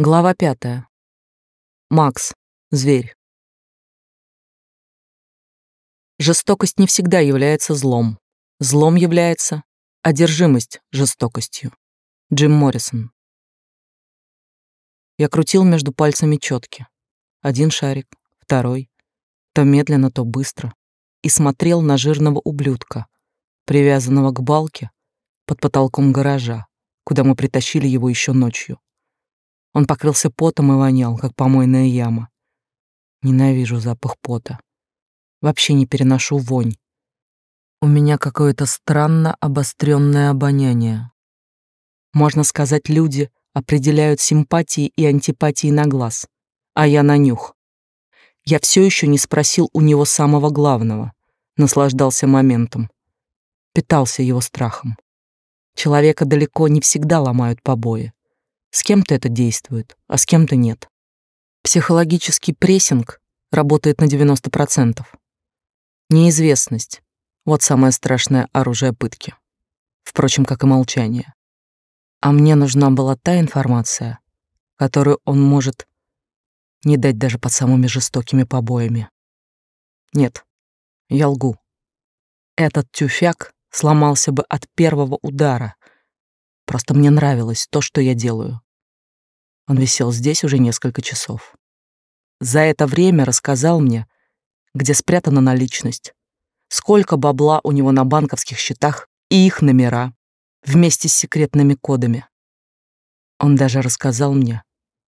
Глава пятая. Макс. Зверь. Жестокость не всегда является злом. Злом является одержимость жестокостью. Джим Моррисон. Я крутил между пальцами четки. Один шарик, второй. То медленно, то быстро. И смотрел на жирного ублюдка, привязанного к балке под потолком гаража, куда мы притащили его еще ночью. Он покрылся потом и вонял, как помойная яма. Ненавижу запах пота. Вообще не переношу вонь. У меня какое-то странно обостренное обоняние. Можно сказать, люди определяют симпатии и антипатии на глаз, а я на нюх. Я все еще не спросил у него самого главного, наслаждался моментом, питался его страхом. Человека далеко не всегда ломают побои. С кем-то это действует, а с кем-то нет. Психологический прессинг работает на 90%. Неизвестность — вот самое страшное оружие пытки. Впрочем, как и молчание. А мне нужна была та информация, которую он может не дать даже под самыми жестокими побоями. Нет, я лгу. Этот тюфяк сломался бы от первого удара, Просто мне нравилось то, что я делаю. Он висел здесь уже несколько часов. За это время рассказал мне, где спрятана наличность, сколько бабла у него на банковских счетах и их номера, вместе с секретными кодами. Он даже рассказал мне,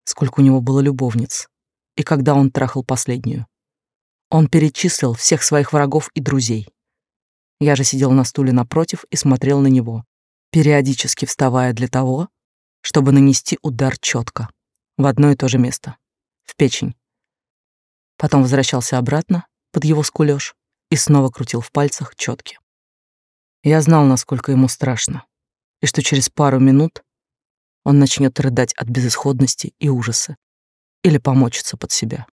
сколько у него было любовниц и когда он трахал последнюю. Он перечислил всех своих врагов и друзей. Я же сидел на стуле напротив и смотрел на него, периодически вставая для того, чтобы нанести удар четко, в одно и то же место, в печень. Потом возвращался обратно под его скулёж и снова крутил в пальцах четки. Я знал, насколько ему страшно, и что через пару минут он начнет рыдать от безысходности и ужаса или помочиться под себя.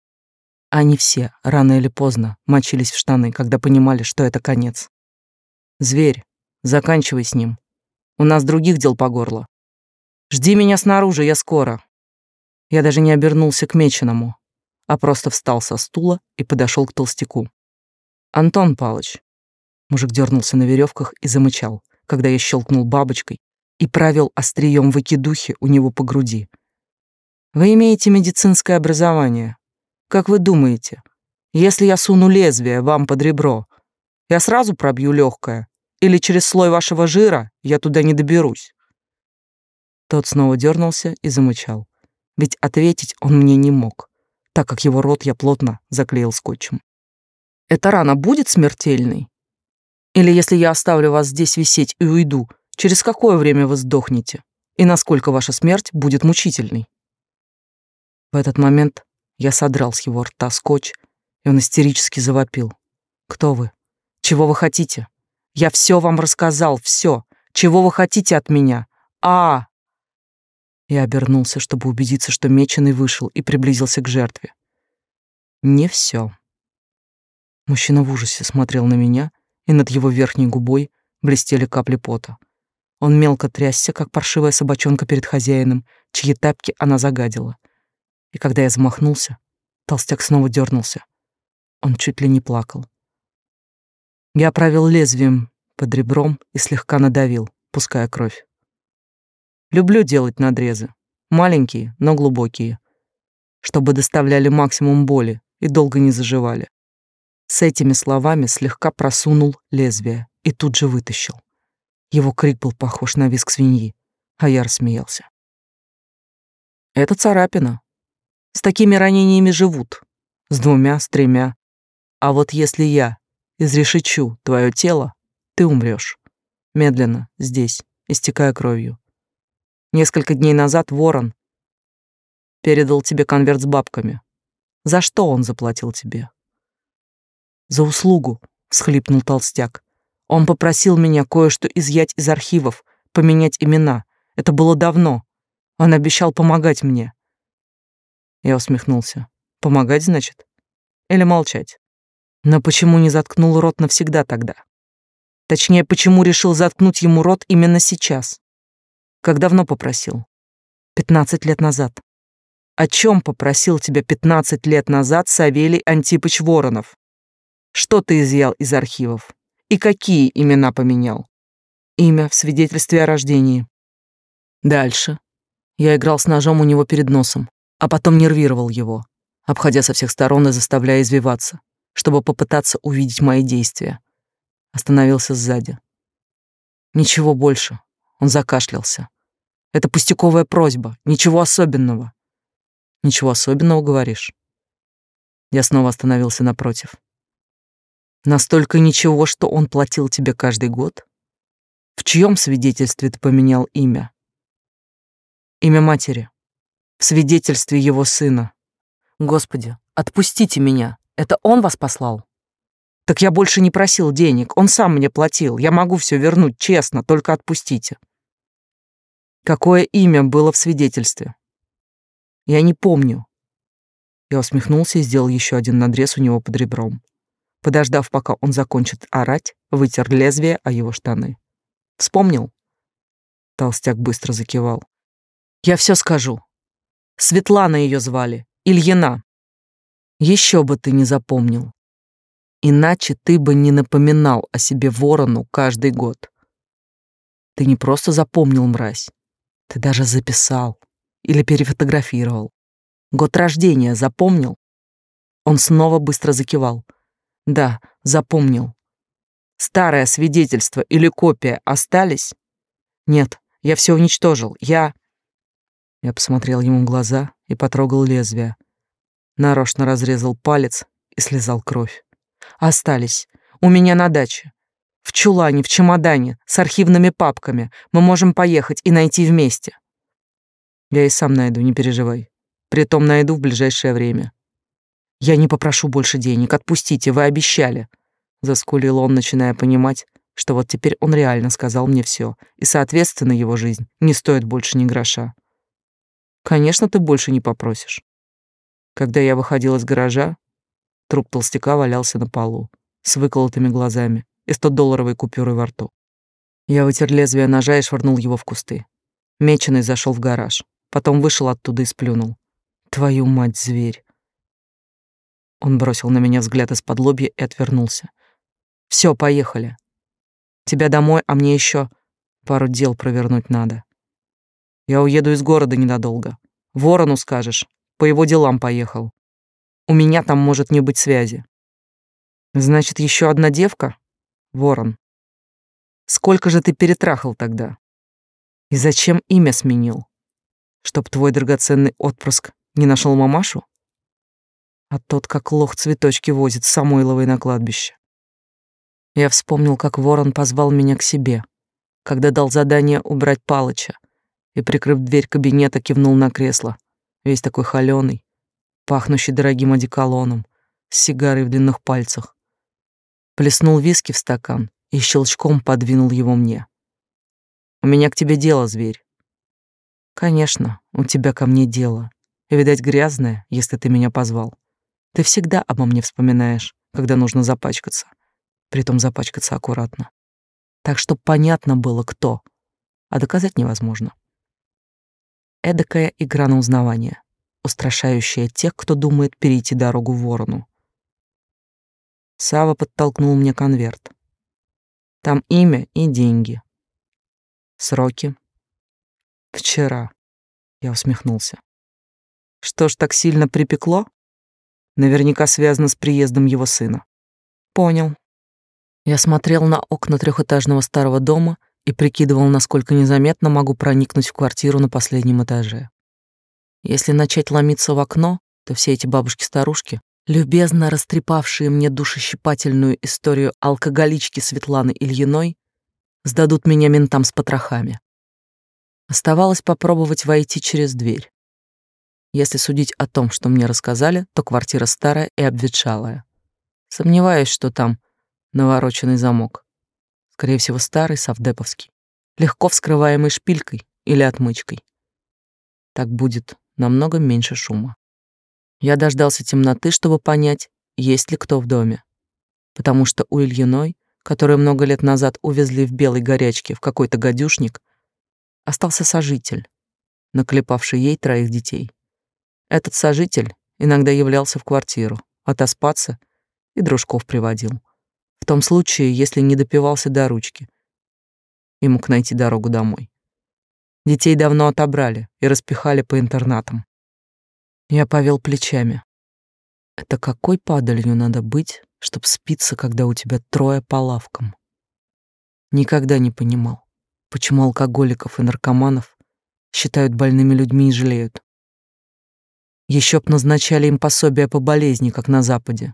Они все, рано или поздно, мочились в штаны, когда понимали, что это конец. Зверь, заканчивай с ним, у нас других дел по горло. Жди меня снаружи, я скоро. Я даже не обернулся к Меченому, а просто встал со стула и подошел к толстяку. Антон Палыч. Мужик дернулся на веревках и замычал, когда я щелкнул бабочкой и провел острием выкидухи у него по груди. Вы имеете медицинское образование. Как вы думаете, если я суну лезвие вам под ребро, я сразу пробью легкое или через слой вашего жира я туда не доберусь. Тот снова дернулся и замычал. Ведь ответить он мне не мог, так как его рот я плотно заклеил скотчем. Эта рана будет смертельной? Или если я оставлю вас здесь висеть и уйду, через какое время вы сдохнете? И насколько ваша смерть будет мучительной? В этот момент я содрал с его рта скотч, и он истерически завопил. «Кто вы? Чего вы хотите?» Я все вам рассказал, все. Чего вы хотите от меня? А! Я обернулся, чтобы убедиться, что меченый вышел и приблизился к жертве. Не все. Мужчина в ужасе смотрел на меня, и над его верхней губой блестели капли пота. Он мелко трясся, как паршивая собачонка перед хозяином, чьи тапки она загадила. И когда я замахнулся, толстяк снова дернулся. Он чуть ли не плакал. Я провел лезвием под ребром и слегка надавил, пуская кровь. Люблю делать надрезы. Маленькие, но глубокие. Чтобы доставляли максимум боли и долго не заживали. С этими словами слегка просунул лезвие и тут же вытащил. Его крик был похож на визг свиньи, а я рассмеялся. Это царапина. С такими ранениями живут. С двумя, с тремя. А вот если я изрешечу твое тело, ты умрешь. Медленно, здесь, истекая кровью. Несколько дней назад Ворон передал тебе конверт с бабками. За что он заплатил тебе? За услугу, всхлипнул толстяк. Он попросил меня кое-что изъять из архивов, поменять имена. Это было давно. Он обещал помогать мне. Я усмехнулся. Помогать, значит? Или молчать? Но почему не заткнул рот навсегда тогда? Точнее, почему решил заткнуть ему рот именно сейчас? Как давно попросил? Пятнадцать лет назад. О чем попросил тебя 15 лет назад Савелий Антипыч Воронов? Что ты изъял из архивов? И какие имена поменял? Имя в свидетельстве о рождении. Дальше. Я играл с ножом у него перед носом, а потом нервировал его, обходя со всех сторон и заставляя извиваться, чтобы попытаться увидеть мои действия. Остановился сзади. Ничего больше. Он закашлялся. Это пустяковая просьба, ничего особенного. Ничего особенного, говоришь? Я снова остановился напротив. Настолько ничего, что он платил тебе каждый год? В чьем свидетельстве ты поменял имя? Имя матери. В свидетельстве его сына. Господи, отпустите меня. Это он вас послал? Так я больше не просил денег, он сам мне платил. Я могу все вернуть, честно, только отпустите. Какое имя было в свидетельстве? Я не помню. Я усмехнулся и сделал еще один надрез у него под ребром. Подождав, пока он закончит орать, вытер лезвие о его штаны. Вспомнил? Толстяк быстро закивал. Я все скажу. Светлана ее звали, Ильина. Еще бы ты не запомнил. Иначе ты бы не напоминал о себе ворону каждый год. Ты не просто запомнил, мразь. Ты даже записал или перефотографировал. Год рождения запомнил? Он снова быстро закивал. Да, запомнил. Старое свидетельство или копия остались? Нет, я все уничтожил. Я... Я посмотрел ему в глаза и потрогал лезвие. Нарочно разрезал палец и слезал кровь. Остались. У меня на даче. В чулане, в чемодане, с архивными папками. Мы можем поехать и найти вместе. Я и сам найду, не переживай. Притом найду в ближайшее время. Я не попрошу больше денег, отпустите, вы обещали. Заскулил он, начиная понимать, что вот теперь он реально сказал мне все, и, соответственно, его жизнь не стоит больше ни гроша. Конечно, ты больше не попросишь. Когда я выходил из гаража, труп толстяка валялся на полу, с выколотыми глазами и 100-долларовой купюрой во рту. Я вытер лезвие ножа и швырнул его в кусты. Меченый зашел в гараж. Потом вышел оттуда и сплюнул. Твою мать, зверь. Он бросил на меня взгляд из-под лобья и отвернулся. Все, поехали. Тебя домой, а мне еще пару дел провернуть надо. Я уеду из города ненадолго. Ворону скажешь, по его делам поехал. У меня там может не быть связи. Значит, еще одна девка? Ворон. Сколько же ты перетрахал тогда? И зачем имя сменил? чтоб твой драгоценный отпрыск не нашел мамашу? А тот, как лох, цветочки возит с Самойловой на кладбище. Я вспомнил, как ворон позвал меня к себе, когда дал задание убрать Палыча, и, прикрыв дверь кабинета, кивнул на кресло, весь такой холёный, пахнущий дорогим одеколоном, с сигарой в длинных пальцах. Плеснул виски в стакан и щелчком подвинул его мне. «У меня к тебе дело, зверь. Конечно, у тебя ко мне дело. Видать, грязное, если ты меня позвал. Ты всегда обо мне вспоминаешь, когда нужно запачкаться. Притом запачкаться аккуратно. Так что понятно было, кто. А доказать невозможно. Эдакая игра на узнавание, устрашающая тех, кто думает перейти дорогу ворону. Сава подтолкнул мне конверт. Там имя и деньги. Сроки Вчера. Я усмехнулся. Что ж так сильно припекло? Наверняка связано с приездом его сына. Понял. Я смотрел на окна трехэтажного старого дома и прикидывал, насколько незаметно могу проникнуть в квартиру на последнем этаже. Если начать ломиться в окно, то все эти бабушки-старушки, любезно растрепавшие мне душещипательную историю алкоголички Светланы Ильиной, сдадут меня ментам с потрохами. Оставалось попробовать войти через дверь. Если судить о том, что мне рассказали, то квартира старая и обветшалая. Сомневаюсь, что там навороченный замок. Скорее всего, старый, совдеповский. Легко вскрываемый шпилькой или отмычкой. Так будет намного меньше шума. Я дождался темноты, чтобы понять, есть ли кто в доме. Потому что у Ильиной, которую много лет назад увезли в белой горячке в какой-то гадюшник, остался сожитель, наклепавший ей троих детей. Этот сожитель иногда являлся в квартиру, отоспаться и дружков приводил. В том случае, если не допивался до ручки и мог найти дорогу домой. Детей давно отобрали и распихали по интернатам. Я повел плечами. Это какой падалью надо быть, чтоб спиться, когда у тебя трое по лавкам? Никогда не понимал, почему алкоголиков и наркоманов считают больными людьми и жалеют. Еще б назначали им пособия по болезни, как на Западе.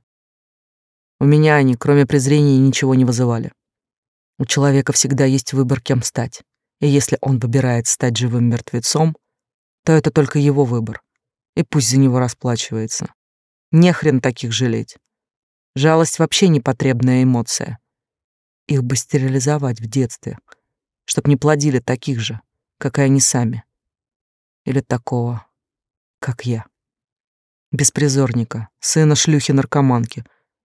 У меня они, кроме презрения, ничего не вызывали. У человека всегда есть выбор, кем стать. И если он выбирает стать живым мертвецом, то это только его выбор. И пусть за него расплачивается. Не хрен таких жалеть. Жалость вообще непотребная эмоция. Их бы стерилизовать в детстве, чтоб не плодили таких же, как и они сами. Или такого, как я беспризорника, сына шлюхи-наркоманки,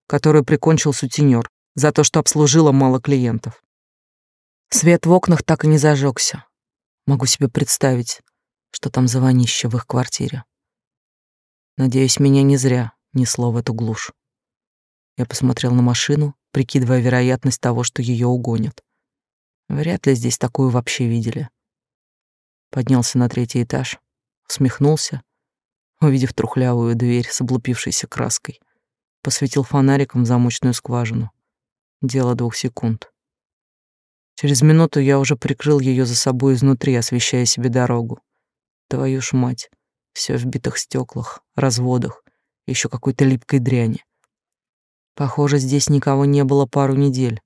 который прикончил сутенер за то, что обслужила мало клиентов. Свет в окнах так и не зажегся. Могу себе представить, что там за вонище в их квартире. Надеюсь, меня не зря несло в эту глушь. Я посмотрел на машину, прикидывая вероятность того, что ее угонят. Вряд ли здесь такую вообще видели. Поднялся на третий этаж, усмехнулся увидев трухлявую дверь с облупившейся краской. Посветил фонариком в замочную скважину. Дело двух секунд. Через минуту я уже прикрыл ее за собой изнутри, освещая себе дорогу. Твою ж мать, все в битых стеклах, разводах, еще какой-то липкой дряни. Похоже, здесь никого не было пару недель.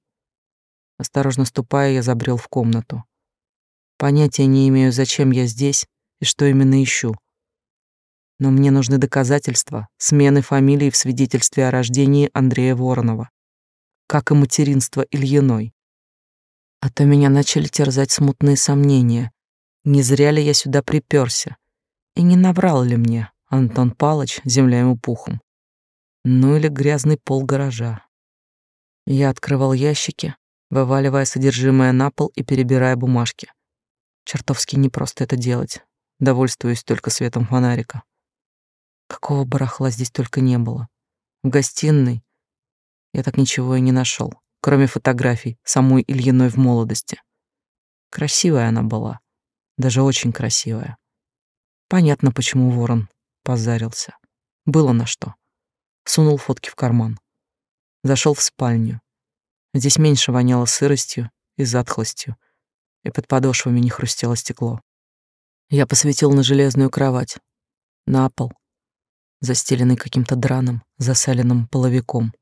Осторожно ступая, я забрел в комнату. Понятия не имею, зачем я здесь и что именно ищу. Но мне нужны доказательства смены фамилии в свидетельстве о рождении Андрея Воронова, как и материнство Ильиной. А то меня начали терзать смутные сомнения. Не зря ли я сюда приперся? И не наврал ли мне Антон Палыч земля ему пухом? Ну или грязный пол гаража. Я открывал ящики, вываливая содержимое на пол и перебирая бумажки. Чертовски непросто это делать, довольствуюсь только светом фонарика. Какого барахла здесь только не было. В гостиной я так ничего и не нашел, кроме фотографий самой Ильиной в молодости. Красивая она была, даже очень красивая. Понятно, почему ворон позарился. Было на что. Сунул фотки в карман. Зашел в спальню. Здесь меньше воняло сыростью и затхлостью, и под подошвами не хрустело стекло. Я посветил на железную кровать, на пол, застеленный каким-то драным, засаленным половиком,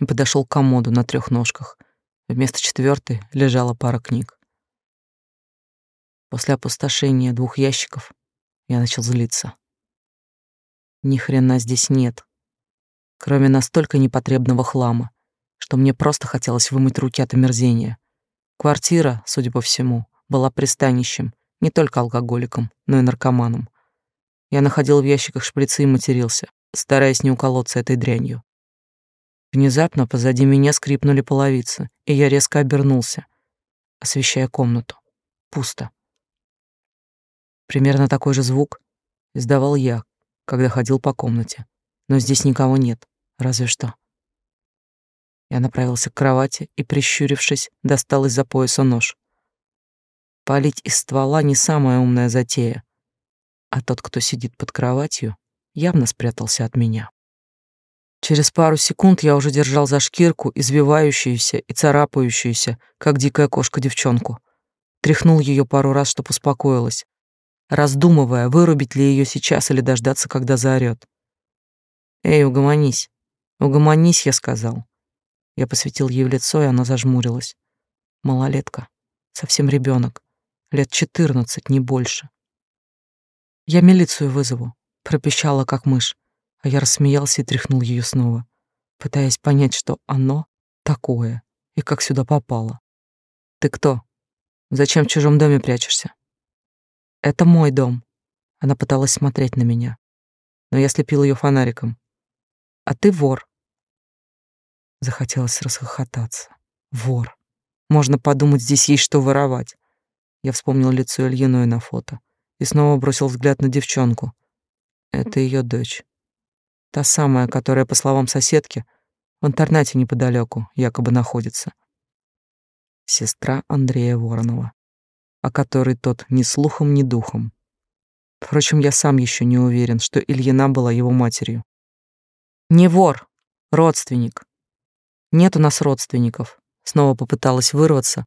и подошел к комоду на трех ножках. Вместо четвертой лежала пара книг. После опустошения двух ящиков я начал злиться. Ни хрена здесь нет, кроме настолько непотребного хлама, что мне просто хотелось вымыть руки от омерзения. Квартира, судя по всему, была пристанищем не только алкоголикам, но и наркоманам. Я находил в ящиках шприцы и матерился, стараясь не уколоться этой дрянью. Внезапно позади меня скрипнули половицы, и я резко обернулся, освещая комнату. Пусто. Примерно такой же звук издавал я, когда ходил по комнате. Но здесь никого нет, разве что. Я направился к кровати и, прищурившись, достал из-за пояса нож. Палить из ствола не самая умная затея, а тот, кто сидит под кроватью, явно спрятался от меня. Через пару секунд я уже держал за шкирку извивающуюся и царапающуюся, как дикая кошка, девчонку. Тряхнул ее пару раз, чтобы успокоилась, раздумывая, вырубить ли ее сейчас или дождаться, когда заорет. «Эй, угомонись! Угомонись!» — я сказал. Я посветил ей в лицо, и она зажмурилась. Малолетка, совсем ребенок, лет четырнадцать, не больше. Я милицию вызову, пропищала как мышь, а я рассмеялся и тряхнул ее снова, пытаясь понять, что оно такое и как сюда попало. Ты кто? Зачем в чужом доме прячешься? Это мой дом. Она пыталась смотреть на меня, но я слепил ее фонариком. А ты вор. Захотелось расхохотаться. Вор. Можно подумать, здесь есть что воровать. Я вспомнил лицо Ильиной на фото и снова бросил взгляд на девчонку. Это ее дочь. Та самая, которая, по словам соседки, в интернате неподалеку якобы находится. Сестра Андрея Воронова, о которой тот ни слухом, ни духом. Впрочем, я сам еще не уверен, что Ильина была его матерью. Не вор, родственник. Нет у нас родственников. Снова попыталась вырваться,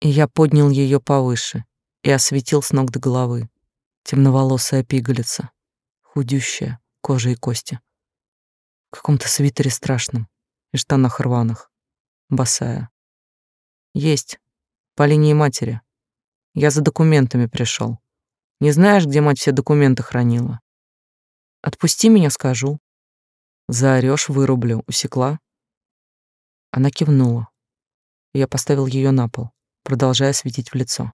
и я поднял ее повыше и осветил с ног до головы. Темноволосая пигалица, худющая, кожа и кости. В каком-то свитере страшном и штанах рваных, босая. Есть, по линии матери. Я за документами пришел. Не знаешь, где мать все документы хранила? Отпусти меня, скажу. Заорёшь, вырублю. Усекла? Она кивнула. Я поставил ее на пол, продолжая светить в лицо.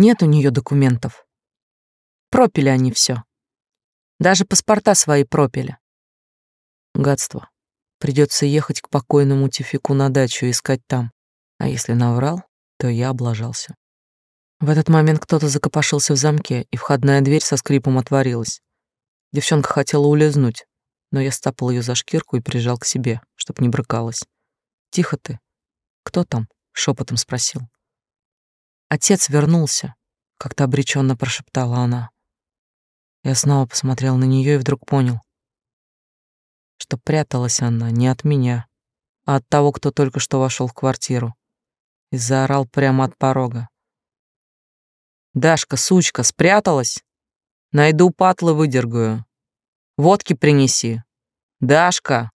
Нет у нее документов. Пропили они все. Даже паспорта свои пропили. Гадство. Придется ехать к покойному Тифику на дачу искать там. А если наврал, то я облажался. В этот момент кто-то закопошился в замке, и входная дверь со скрипом отворилась. Девчонка хотела улизнуть, но я стапал ее за шкирку и прижал к себе, чтоб не брыкалась. «Тихо ты. Кто там?» — шепотом спросил. «Отец вернулся», — как-то обреченно прошептала она. Я снова посмотрел на нее и вдруг понял, что пряталась она не от меня, а от того, кто только что вошел в квартиру и заорал прямо от порога. Дашка, сучка, спряталась? Найду патлы, выдергаю. Водки принеси. Дашка,